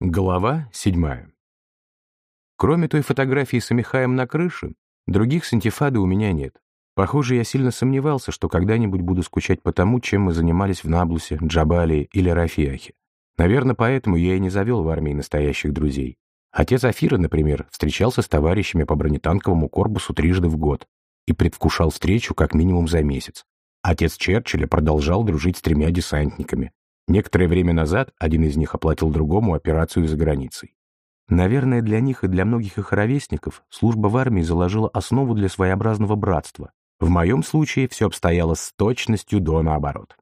Глава седьмая. Кроме той фотографии с Амихаем на крыше, других с у меня нет. Похоже, я сильно сомневался, что когда-нибудь буду скучать по тому, чем мы занимались в Наблусе, Джабалии или Рафиахе. Наверное, поэтому я и не завел в армии настоящих друзей. Отец Афира, например, встречался с товарищами по бронетанковому корпусу трижды в год и предвкушал встречу как минимум за месяц. Отец Черчилля продолжал дружить с тремя десантниками, Некоторое время назад один из них оплатил другому операцию за границей. Наверное, для них и для многих их ровесников служба в армии заложила основу для своеобразного братства. В моем случае все обстояло с точностью до наоборот.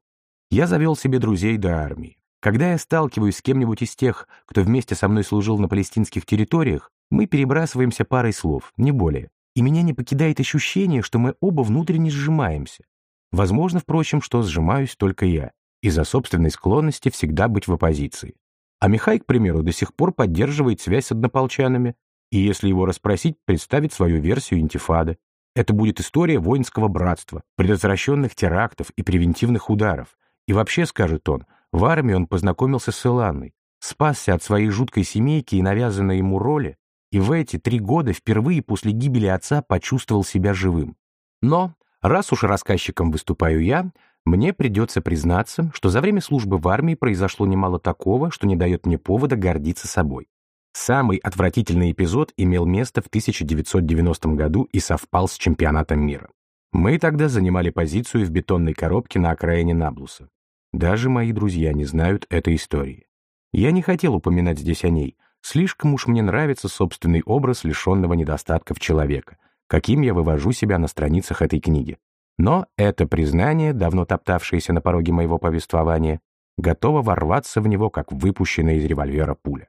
Я завел себе друзей до армии. Когда я сталкиваюсь с кем-нибудь из тех, кто вместе со мной служил на палестинских территориях, мы перебрасываемся парой слов, не более. И меня не покидает ощущение, что мы оба внутренне сжимаемся. Возможно, впрочем, что сжимаюсь только я из-за собственной склонности всегда быть в оппозиции. А Михай, к примеру, до сих пор поддерживает связь с однополчанами, и если его расспросить, представит свою версию интифады. Это будет история воинского братства, предотвращенных терактов и превентивных ударов. И вообще, скажет он, в армии он познакомился с Иланной, спасся от своей жуткой семейки и навязанной ему роли, и в эти три года впервые после гибели отца почувствовал себя живым. Но, раз уж рассказчиком выступаю я, мне придется признаться, что за время службы в армии произошло немало такого, что не дает мне повода гордиться собой. Самый отвратительный эпизод имел место в 1990 году и совпал с чемпионатом мира. Мы тогда занимали позицию в бетонной коробке на окраине Наблуса. Даже мои друзья не знают этой истории. Я не хотел упоминать здесь о ней. Слишком уж мне нравится собственный образ лишенного недостатков человека, каким я вывожу себя на страницах этой книги. Но это признание, давно топтавшееся на пороге моего повествования, готово ворваться в него, как выпущенная из револьвера пуля.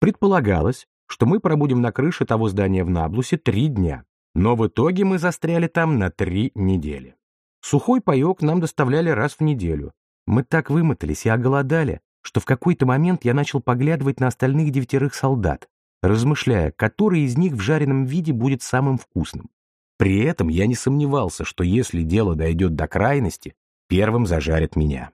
Предполагалось, что мы пробудем на крыше того здания в Наблусе три дня, но в итоге мы застряли там на три недели. Сухой паек нам доставляли раз в неделю. Мы так вымотались и оголодали, что в какой-то момент я начал поглядывать на остальных девятерых солдат, размышляя, который из них в жареном виде будет самым вкусным. При этом я не сомневался, что если дело дойдет до крайности, первым зажарят меня.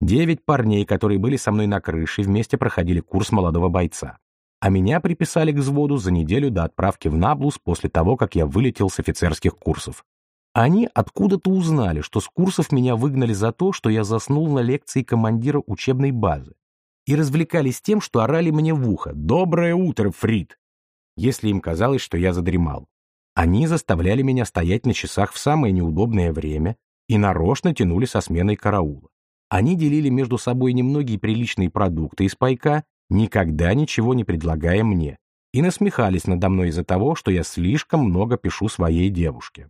Девять парней, которые были со мной на крыше, вместе проходили курс молодого бойца. А меня приписали к взводу за неделю до отправки в Наблус после того, как я вылетел с офицерских курсов. Они откуда-то узнали, что с курсов меня выгнали за то, что я заснул на лекции командира учебной базы. И развлекались тем, что орали мне в ухо «Доброе утро, Фрид!», если им казалось, что я задремал. Они заставляли меня стоять на часах в самое неудобное время и нарочно тянули со сменой караула. Они делили между собой немногие приличные продукты из пайка, никогда ничего не предлагая мне, и насмехались надо мной из-за того, что я слишком много пишу своей девушке.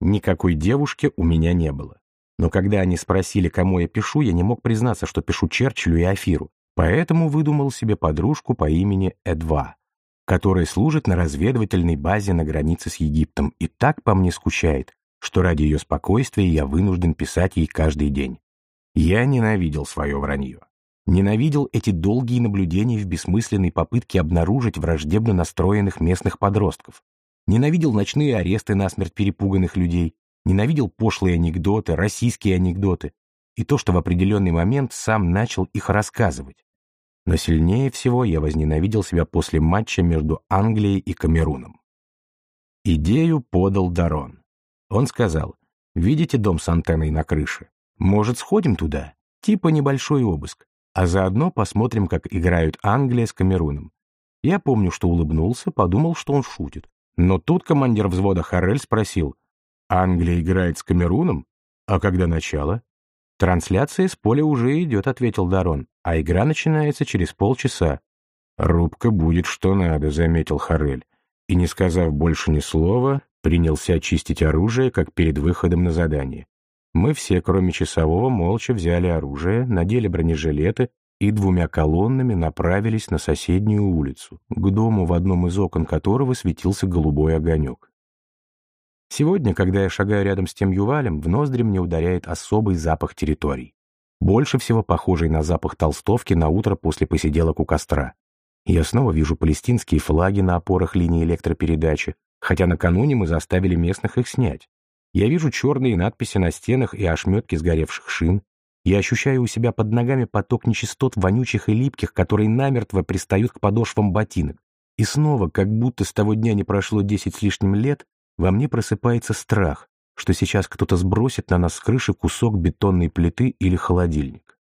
Никакой девушки у меня не было. Но когда они спросили, кому я пишу, я не мог признаться, что пишу Черчиллю и Афиру, поэтому выдумал себе подружку по имени Эдва который служит на разведывательной базе на границе с Египтом и так по мне скучает, что ради ее спокойствия я вынужден писать ей каждый день. Я ненавидел свое вранье. Ненавидел эти долгие наблюдения в бессмысленной попытке обнаружить враждебно настроенных местных подростков. Ненавидел ночные аресты насмерть перепуганных людей. Ненавидел пошлые анекдоты, российские анекдоты. И то, что в определенный момент сам начал их рассказывать. Но сильнее всего я возненавидел себя после матча между Англией и Камеруном. Идею подал Дарон. Он сказал, «Видите дом с антенной на крыше? Может, сходим туда? Типа небольшой обыск. А заодно посмотрим, как играют Англия с Камеруном». Я помню, что улыбнулся, подумал, что он шутит. Но тут командир взвода Харрель спросил, «Англия играет с Камеруном? А когда начало?» «Трансляция с поля уже идет», — ответил Дарон, «а игра начинается через полчаса». «Рубка будет что надо», — заметил Харель. И, не сказав больше ни слова, принялся очистить оружие, как перед выходом на задание. Мы все, кроме часового, молча взяли оружие, надели бронежилеты и двумя колоннами направились на соседнюю улицу, к дому, в одном из окон которого светился голубой огонек. Сегодня, когда я шагаю рядом с тем ювалем, в ноздри мне ударяет особый запах территорий. Больше всего похожий на запах толстовки на утро после посиделок у костра. Я снова вижу палестинские флаги на опорах линии электропередачи, хотя накануне мы заставили местных их снять. Я вижу черные надписи на стенах и ошметки сгоревших шин. Я ощущаю у себя под ногами поток нечистот вонючих и липких, которые намертво пристают к подошвам ботинок. И снова, как будто с того дня не прошло десять с лишним лет, во мне просыпается страх, что сейчас кто-то сбросит на нас с крыши кусок бетонной плиты или холодильник.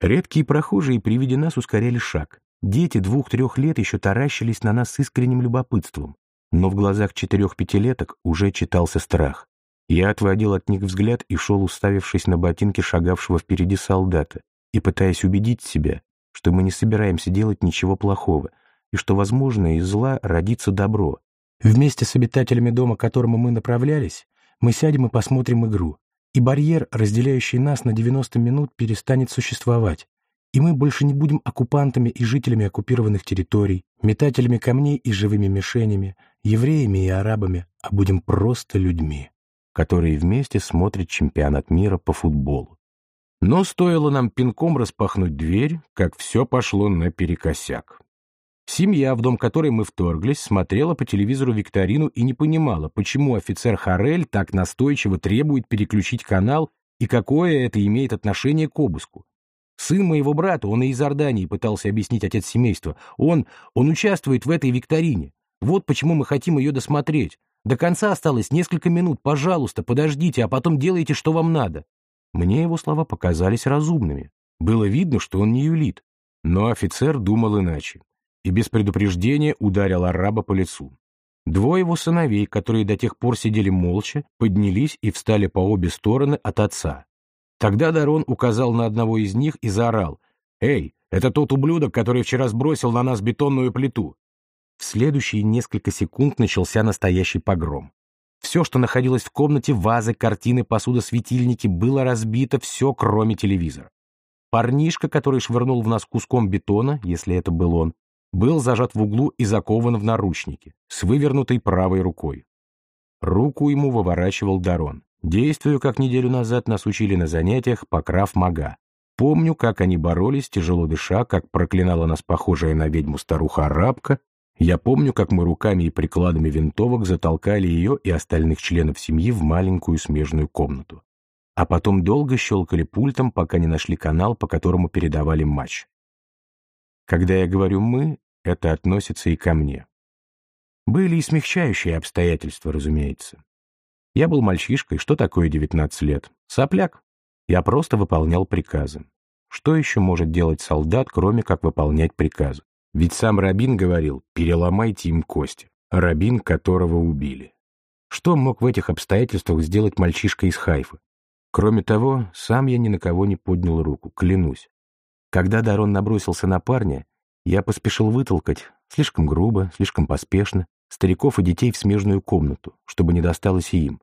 Редкие прохожие при виде нас ускоряли шаг. Дети двух-трех лет еще таращились на нас с искренним любопытством, но в глазах четырех-пятилеток уже читался страх. Я отводил от них взгляд и шел, уставившись на ботинки шагавшего впереди солдата, и пытаясь убедить себя, что мы не собираемся делать ничего плохого, и что, возможно, из зла родится добро. Вместе с обитателями дома, к которому мы направлялись, мы сядем и посмотрим игру, и барьер, разделяющий нас на 90 минут, перестанет существовать, и мы больше не будем оккупантами и жителями оккупированных территорий, метателями камней и живыми мишенями, евреями и арабами, а будем просто людьми которые вместе смотрят чемпионат мира по футболу. Но стоило нам пинком распахнуть дверь, как все пошло наперекосяк. Семья, в дом которой мы вторглись, смотрела по телевизору викторину и не понимала, почему офицер Харель так настойчиво требует переключить канал и какое это имеет отношение к обыску. Сын моего брата, он и из Ордании пытался объяснить отец семейства. Он, он участвует в этой викторине. Вот почему мы хотим ее досмотреть. До конца осталось несколько минут. Пожалуйста, подождите, а потом делайте, что вам надо. Мне его слова показались разумными. Было видно, что он не юлит. Но офицер думал иначе. И без предупреждения ударил араба по лицу. Двое его сыновей, которые до тех пор сидели молча, поднялись и встали по обе стороны от отца. Тогда Дарон указал на одного из них и заорал. «Эй, это тот ублюдок, который вчера сбросил на нас бетонную плиту. В следующие несколько секунд начался настоящий погром. Все, что находилось в комнате, вазы, картины, посуда, светильники, было разбито все, кроме телевизора. Парнишка, который швырнул в нас куском бетона, если это был он, был зажат в углу и закован в наручники, с вывернутой правой рукой. Руку ему выворачивал Дарон. Действию, как неделю назад нас учили на занятиях по крав-мага. Помню, как они боролись, тяжело дыша, как проклинала нас похожая на ведьму старуха-арабка, я помню, как мы руками и прикладами винтовок затолкали ее и остальных членов семьи в маленькую смежную комнату. А потом долго щелкали пультом, пока не нашли канал, по которому передавали матч. Когда я говорю «мы», это относится и ко мне. Были и смягчающие обстоятельства, разумеется. Я был мальчишкой, что такое 19 лет? Сопляк. Я просто выполнял приказы. Что еще может делать солдат, кроме как выполнять приказы? Ведь сам Рабин говорил «переломайте им кости», Рабин, которого убили. Что мог в этих обстоятельствах сделать мальчишка из Хайфа? Кроме того, сам я ни на кого не поднял руку, клянусь. Когда Дарон набросился на парня, я поспешил вытолкать, слишком грубо, слишком поспешно, стариков и детей в смежную комнату, чтобы не досталось и им.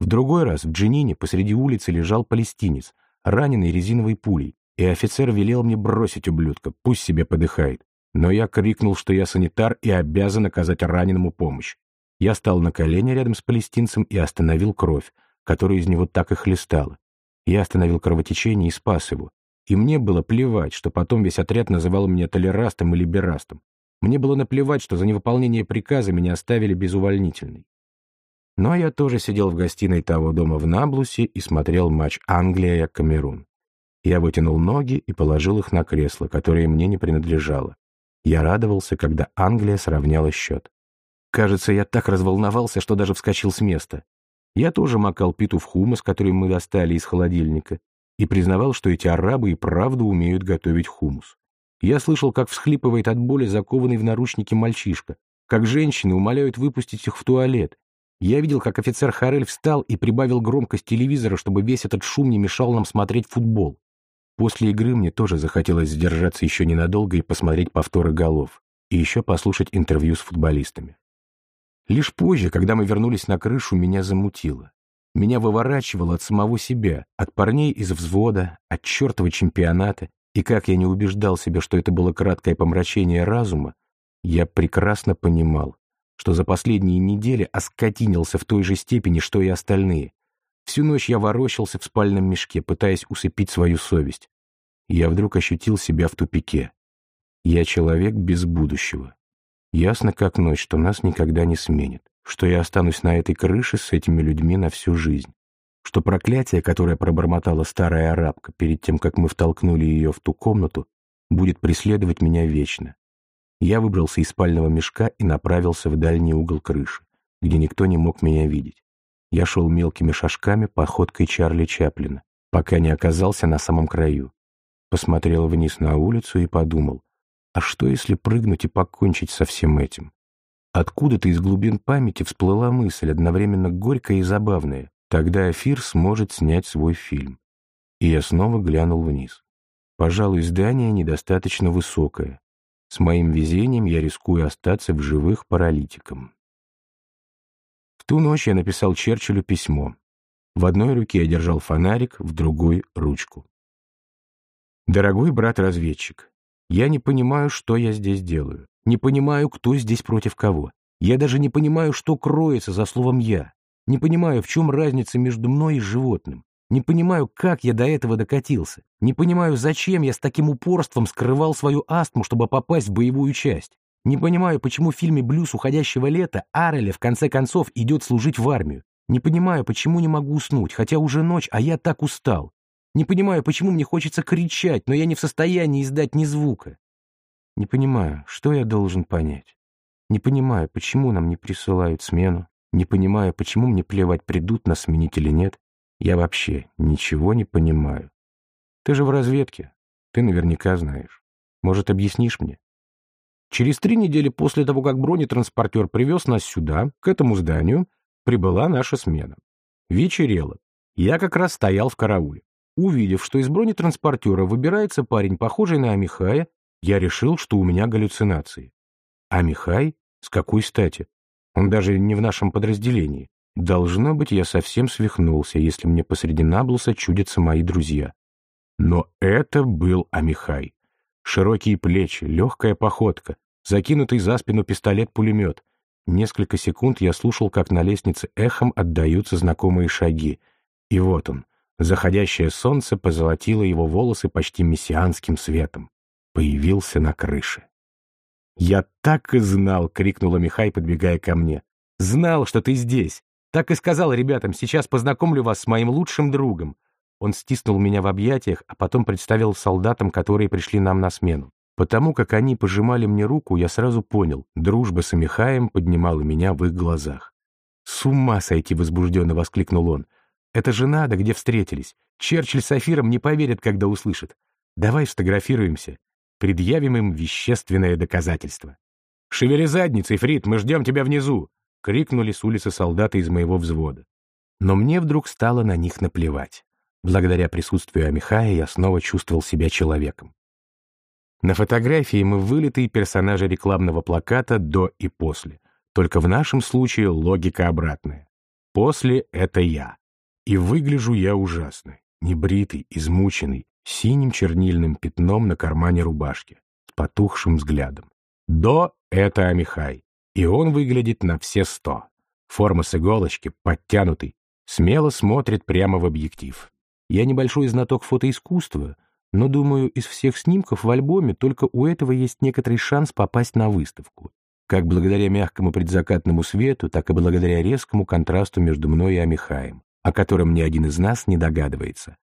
В другой раз в Джинине посреди улицы лежал палестинец, раненый резиновой пулей, и офицер велел мне бросить ублюдка, пусть себе подыхает. Но я крикнул, что я санитар и обязан оказать раненому помощь. Я стал на колени рядом с палестинцем и остановил кровь, которая из него так и хлестала. Я остановил кровотечение и спас его. И мне было плевать, что потом весь отряд называл меня толерастом или берастом. Мне было наплевать, что за невыполнение приказа меня оставили без увольнительной. Но я тоже сидел в гостиной того дома в Наблусе и смотрел матч Англия-Камерун. Я вытянул ноги и положил их на кресло, которое мне не принадлежало. Я радовался, когда Англия сравняла счет. Кажется, я так разволновался, что даже вскочил с места. Я тоже макал питу в хумус, который мы достали из холодильника, и признавал, что эти арабы и правда умеют готовить хумус. Я слышал, как всхлипывает от боли закованный в наручники мальчишка, как женщины умоляют выпустить их в туалет. Я видел, как офицер Харель встал и прибавил громкость телевизора, чтобы весь этот шум не мешал нам смотреть футбол. После игры мне тоже захотелось задержаться еще ненадолго и посмотреть повторы голов, и еще послушать интервью с футболистами. Лишь позже, когда мы вернулись на крышу, меня замутило. Меня выворачивало от самого себя, от парней из взвода, от чертова чемпионата, и как я не убеждал себя, что это было краткое помрачение разума, я прекрасно понимал, что за последние недели оскотинился в той же степени, что и остальные, Всю ночь я ворочался в спальном мешке, пытаясь усыпить свою совесть. Я вдруг ощутил себя в тупике. Я человек без будущего. Ясно как ночь, что нас никогда не сменит, что я останусь на этой крыше с этими людьми на всю жизнь, что проклятие, которое пробормотала старая арабка перед тем, как мы втолкнули ее в ту комнату, будет преследовать меня вечно. Я выбрался из спального мешка и направился в дальний угол крыши, где никто не мог меня видеть. Я шел мелкими шажками походкой Чарли Чаплина, пока не оказался на самом краю. Посмотрел вниз на улицу и подумал, а что если прыгнуть и покончить со всем этим? Откуда-то из глубин памяти всплыла мысль, одновременно горькая и забавная. Тогда Эфир сможет снять свой фильм. И я снова глянул вниз. Пожалуй, здание недостаточно высокое. С моим везением я рискую остаться в живых паралитиком. В ту ночь я написал Черчиллю письмо. В одной руке я держал фонарик, в другой — ручку. «Дорогой брат-разведчик, я не понимаю, что я здесь делаю. Не понимаю, кто здесь против кого. Я даже не понимаю, что кроется за словом «я». Не понимаю, в чем разница между мной и животным. Не понимаю, как я до этого докатился. Не понимаю, зачем я с таким упорством скрывал свою астму, чтобы попасть в боевую часть. Не понимаю, почему в фильме «Блюз уходящего лета» Ареля в конце концов идет служить в армию. Не понимаю, почему не могу уснуть, хотя уже ночь, а я так устал. Не понимаю, почему мне хочется кричать, но я не в состоянии издать ни звука. Не понимаю, что я должен понять. Не понимаю, почему нам не присылают смену. Не понимаю, почему мне плевать, придут нас сменить или нет. Я вообще ничего не понимаю. Ты же в разведке. Ты наверняка знаешь. Может, объяснишь мне? Через три недели после того, как бронетранспортер привез нас сюда, к этому зданию, прибыла наша смена. Вечерело. Я как раз стоял в карауле. Увидев, что из бронетранспортера выбирается парень, похожий на Амихая, я решил, что у меня галлюцинации. Амихай? С какой стати? Он даже не в нашем подразделении. Должно быть, я совсем свихнулся, если мне посреди Наблуса чудятся мои друзья. Но это был Амихай. Широкие плечи, легкая походка, закинутый за спину пистолет-пулемет. Несколько секунд я слушал, как на лестнице эхом отдаются знакомые шаги. И вот он. Заходящее солнце позолотило его волосы почти мессианским светом. Появился на крыше. «Я так и знал!» — крикнула Михай, подбегая ко мне. «Знал, что ты здесь! Так и сказал ребятам, сейчас познакомлю вас с моим лучшим другом. Он стиснул меня в объятиях, а потом представил солдатам, которые пришли нам на смену. Потому как они пожимали мне руку, я сразу понял, дружба с Амихаем поднимала меня в их глазах. «С ума сойти!» — возбужденно воскликнул он. «Это же надо, где встретились. Черчилль с Афиром не поверят, когда услышат. Давай сфотографируемся. Предъявим им вещественное доказательство». «Шевели задницей, Фрид, мы ждем тебя внизу!» — крикнули с улицы солдаты из моего взвода. Но мне вдруг стало на них наплевать. Благодаря присутствию Амихая я снова чувствовал себя человеком. На фотографии мы вылитые персонажи рекламного плаката «до» и «после». Только в нашем случае логика обратная. «После» — это я. И выгляжу я ужасно. Небритый, измученный, синим чернильным пятном на кармане рубашки, с потухшим взглядом. «До» — это Амихай. И он выглядит на все сто. Форма с иголочки, подтянутый, смело смотрит прямо в объектив. Я небольшой знаток фотоискусства, но, думаю, из всех снимков в альбоме только у этого есть некоторый шанс попасть на выставку. Как благодаря мягкому предзакатному свету, так и благодаря резкому контрасту между мной и Амихаем, о котором ни один из нас не догадывается.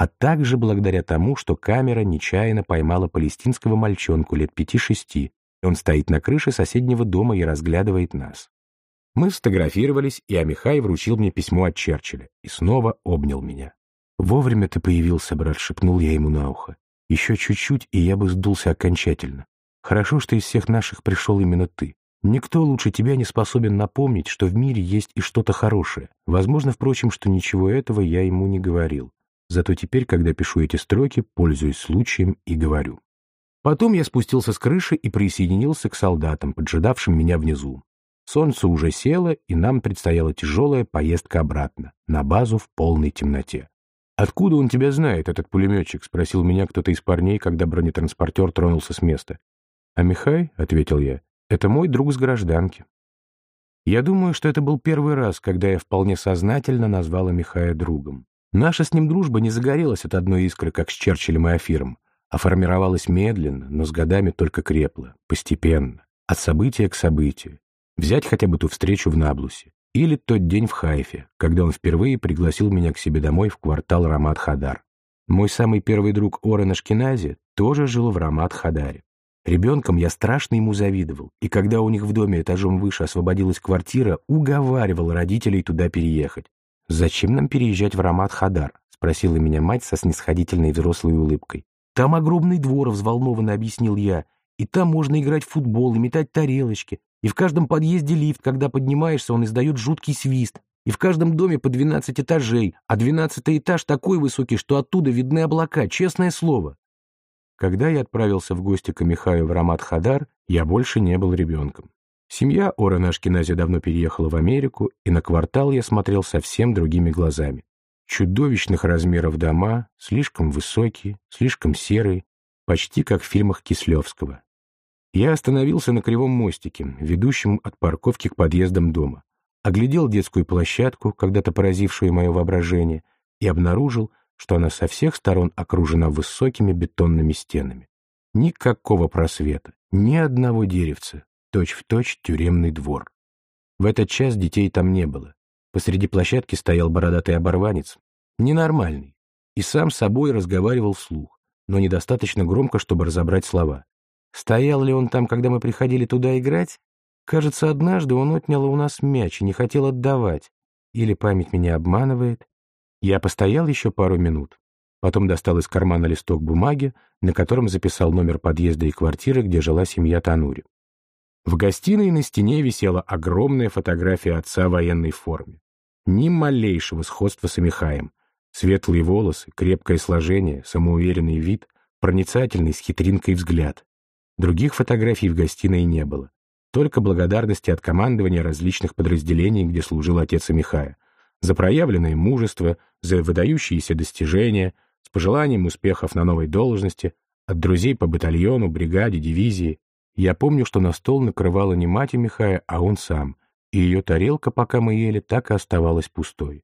А также благодаря тому, что камера нечаянно поймала палестинского мальчонку лет пяти-шести, он стоит на крыше соседнего дома и разглядывает нас. Мы сфотографировались, и Амихай вручил мне письмо от Черчилля и снова обнял меня. «Вовремя ты появился, брат», — шепнул я ему на ухо. «Еще чуть-чуть, и я бы сдулся окончательно. Хорошо, что из всех наших пришел именно ты. Никто лучше тебя не способен напомнить, что в мире есть и что-то хорошее. Возможно, впрочем, что ничего этого я ему не говорил. Зато теперь, когда пишу эти строки, пользуюсь случаем и говорю. Потом я спустился с крыши и присоединился к солдатам, поджидавшим меня внизу. Солнце уже село, и нам предстояла тяжелая поездка обратно, на базу в полной темноте. «Откуда он тебя знает, этот пулеметчик?» — спросил меня кто-то из парней, когда бронетранспортер тронулся с места. «А Михай?» — ответил я. «Это мой друг с гражданки». Я думаю, что это был первый раз, когда я вполне сознательно назвала Михая другом. Наша с ним дружба не загорелась от одной искры, как с Черчиллем и Афиром а формировалась медленно, но с годами только крепла, постепенно, от события к событию. Взять хотя бы ту встречу в Наблусе. Или тот день в Хайфе, когда он впервые пригласил меня к себе домой в квартал Рамат-Хадар. Мой самый первый друг Орен Ашкенази тоже жил в Рамат-Хадаре. Ребенком я страшно ему завидовал, и когда у них в доме этажом выше освободилась квартира, уговаривал родителей туда переехать. «Зачем нам переезжать в Рамат-Хадар?» — спросила меня мать со снисходительной взрослой улыбкой. «Там огромный двор», — взволнованно объяснил я, «и там можно играть в футбол и метать тарелочки, и в каждом подъезде лифт, когда поднимаешься, он издает жуткий свист, и в каждом доме по 12 этажей, а 12 этаж такой высокий, что оттуда видны облака, честное слово. Когда я отправился в гости к Михаю в Рамат-Хадар, я больше не был ребенком. Семья Орена Ашкенази давно переехала в Америку, и на квартал я смотрел совсем другими глазами. Чудовищных размеров дома, слишком высокие, слишком серые, почти как в фильмах Кислевского. Я остановился на кривом мостике, ведущем от парковки к подъездам дома, оглядел детскую площадку, когда-то поразившую мое воображение, и обнаружил, что она со всех сторон окружена высокими бетонными стенами. Никакого просвета, ни одного деревца, точь-в-точь точь тюремный двор. В этот час детей там не было. Посреди площадки стоял бородатый оборванец, ненормальный, и сам с собой разговаривал вслух, но недостаточно громко, чтобы разобрать слова. Стоял ли он там, когда мы приходили туда играть? Кажется, однажды он отнял у нас мяч и не хотел отдавать. Или память меня обманывает, я постоял еще пару минут, потом достал из кармана листок бумаги, на котором записал номер подъезда и квартиры, где жила семья Танури. В гостиной на стене висела огромная фотография отца в военной форме. Ни малейшего сходства с Амихаем. Светлые волосы, крепкое сложение, самоуверенный вид, проницательный с хитринкой взгляд. Других фотографий в гостиной не было. Только благодарности от командования различных подразделений, где служил отец Амихая за проявленное мужество, за выдающиеся достижения, с пожеланием успехов на новой должности, от друзей по батальону, бригаде, дивизии. Я помню, что на стол накрывала не мать Михая, а он сам, и ее тарелка, пока мы ели, так и оставалась пустой.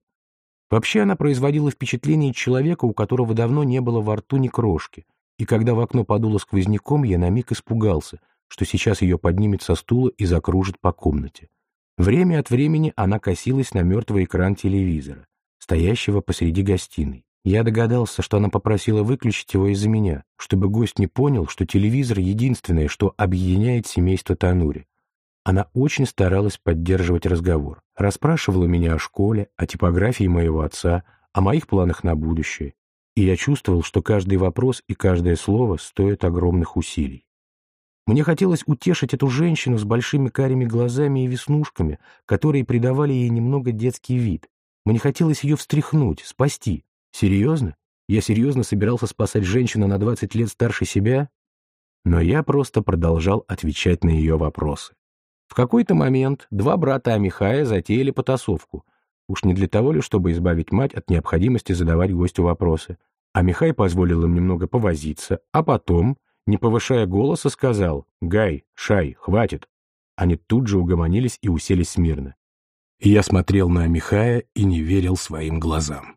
Вообще она производила впечатление человека, у которого давно не было во рту ни крошки, и когда в окно подуло сквозняком, я на миг испугался, что сейчас ее поднимет со стула и закружит по комнате. Время от времени она косилась на мертвый экран телевизора, стоящего посреди гостиной. Я догадался, что она попросила выключить его из-за меня, чтобы гость не понял, что телевизор — единственное, что объединяет семейство Танури. Она очень старалась поддерживать разговор, расспрашивала меня о школе, о типографии моего отца, о моих планах на будущее, и я чувствовал, что каждый вопрос и каждое слово стоят огромных усилий. Мне хотелось утешить эту женщину с большими карими глазами и веснушками, которые придавали ей немного детский вид. Мне хотелось ее встряхнуть, спасти. Серьезно? Я серьезно собирался спасать женщину на 20 лет старше себя? Но я просто продолжал отвечать на ее вопросы. В какой-то момент два брата Амихая затеяли потасовку. Уж не для того ли, чтобы избавить мать от необходимости задавать гостю вопросы. Амихай позволил им немного повозиться, а потом не повышая голоса, сказал «Гай, Шай, хватит». Они тут же угомонились и уселись смирно. Я смотрел на Михая и не верил своим глазам.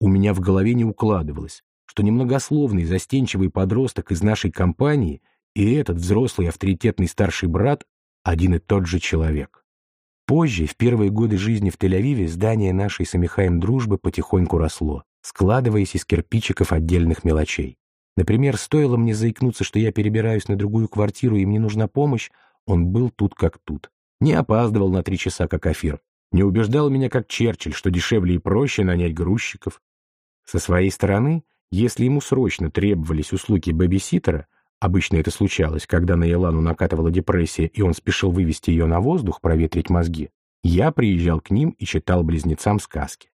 У меня в голове не укладывалось, что немногословный застенчивый подросток из нашей компании и этот взрослый авторитетный старший брат один и тот же человек. Позже, в первые годы жизни в Тель-Авиве, здание нашей с Амихаем дружбы потихоньку росло, складываясь из кирпичиков отдельных мелочей. Например, стоило мне заикнуться, что я перебираюсь на другую квартиру и мне нужна помощь, он был тут как тут. Не опаздывал на три часа, как Афир. Не убеждал меня, как Черчилль, что дешевле и проще нанять грузчиков. Со своей стороны, если ему срочно требовались услуги бэбиситера, обычно это случалось, когда на Елану накатывала депрессия, и он спешил вывести ее на воздух, проветрить мозги, я приезжал к ним и читал близнецам сказки.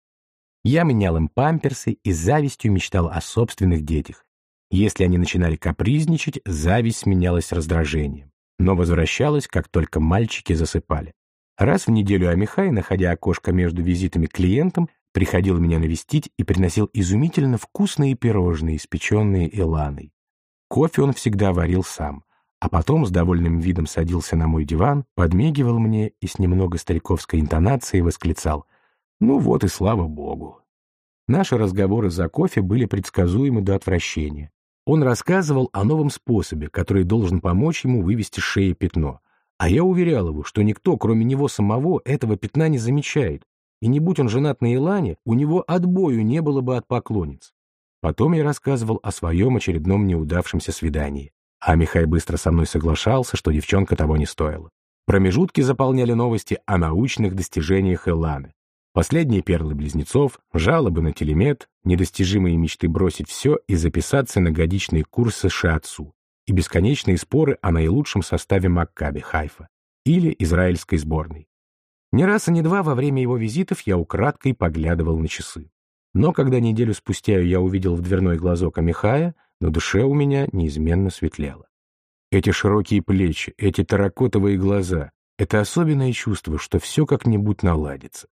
Я менял им памперсы и с завистью мечтал о собственных детях. Если они начинали капризничать, зависть сменялась раздражением, но возвращалась, как только мальчики засыпали. Раз в неделю Амихай, находя окошко между визитами клиентам, приходил меня навестить и приносил изумительно вкусные пирожные, испеченные Иланой. Кофе он всегда варил сам, а потом с довольным видом садился на мой диван, подмигивал мне и с немного стариковской интонацией восклицал «Ну вот и слава богу». Наши разговоры за кофе были предсказуемы до отвращения. Он рассказывал о новом способе, который должен помочь ему вывести с шеи пятно, А я уверял его, что никто, кроме него самого, этого пятна не замечает, и не будь он женат на Илане, у него отбою не было бы от поклонниц. Потом я рассказывал о своем очередном неудавшемся свидании. А Михай быстро со мной соглашался, что девчонка того не стоила. Промежутки заполняли новости о научных достижениях Эланы. Последние перлы близнецов, жалобы на телемет, недостижимые мечты бросить все и записаться на годичные курсы Шиатсу и бесконечные споры о наилучшем составе Маккаби Хайфа или израильской сборной. Ни раз и ни два во время его визитов я украдкой поглядывал на часы. Но когда неделю спустя я увидел в дверной глазок Амихая, на душе у меня неизменно светлело. Эти широкие плечи, эти таракотовые глаза — это особенное чувство, что все как-нибудь наладится.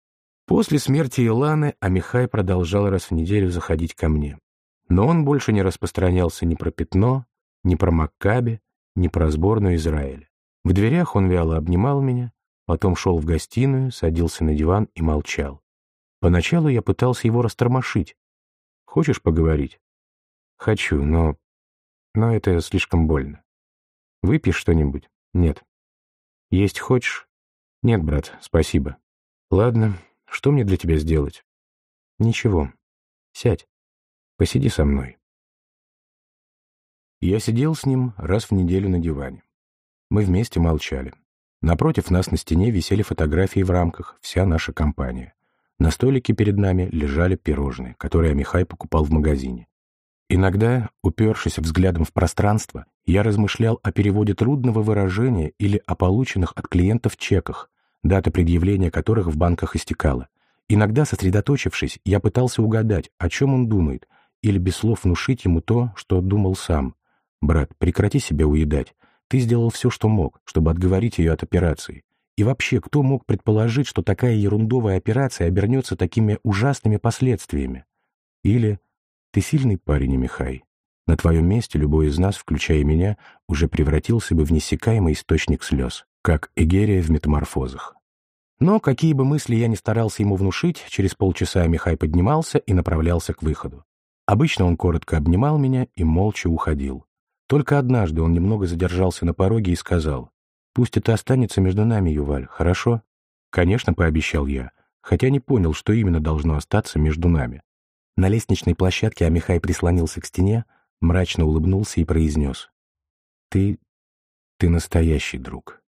После смерти Иланы Амихай продолжал раз в неделю заходить ко мне. Но он больше не распространялся ни про пятно, ни про Маккаби, ни про сборную Израиля. В дверях он вяло обнимал меня, Потом шел в гостиную, садился на диван и молчал. Поначалу я пытался его растормошить. «Хочешь поговорить?» «Хочу, но... но это слишком больно. Выпьешь что-нибудь?» «Нет». «Есть хочешь?» «Нет, брат, спасибо». «Ладно, что мне для тебя сделать?» «Ничего. Сядь. Посиди со мной». Я сидел с ним раз в неделю на диване. Мы вместе молчали. Напротив нас на стене висели фотографии в рамках, вся наша компания. На столике перед нами лежали пирожные, которые Михай покупал в магазине. Иногда, упершись взглядом в пространство, я размышлял о переводе трудного выражения или о полученных от клиентов чеках, дата предъявления которых в банках истекала. Иногда, сосредоточившись, я пытался угадать, о чем он думает, или без слов внушить ему то, что думал сам. «Брат, прекрати себя уедать. Ты сделал все, что мог, чтобы отговорить ее от операции. И вообще, кто мог предположить, что такая ерундовая операция обернется такими ужасными последствиями? Или ты сильный парень, Михай. На твоем месте любой из нас, включая меня, уже превратился бы в несекаемый источник слез, как Эгерия в метаморфозах. Но какие бы мысли я ни старался ему внушить, через полчаса Михай поднимался и направлялся к выходу. Обычно он коротко обнимал меня и молча уходил. Только однажды он немного задержался на пороге и сказал, «Пусть это останется между нами, Юваль, хорошо?» «Конечно», — пообещал я, хотя не понял, что именно должно остаться между нами. На лестничной площадке Амихай прислонился к стене, мрачно улыбнулся и произнес, «Ты... ты настоящий друг».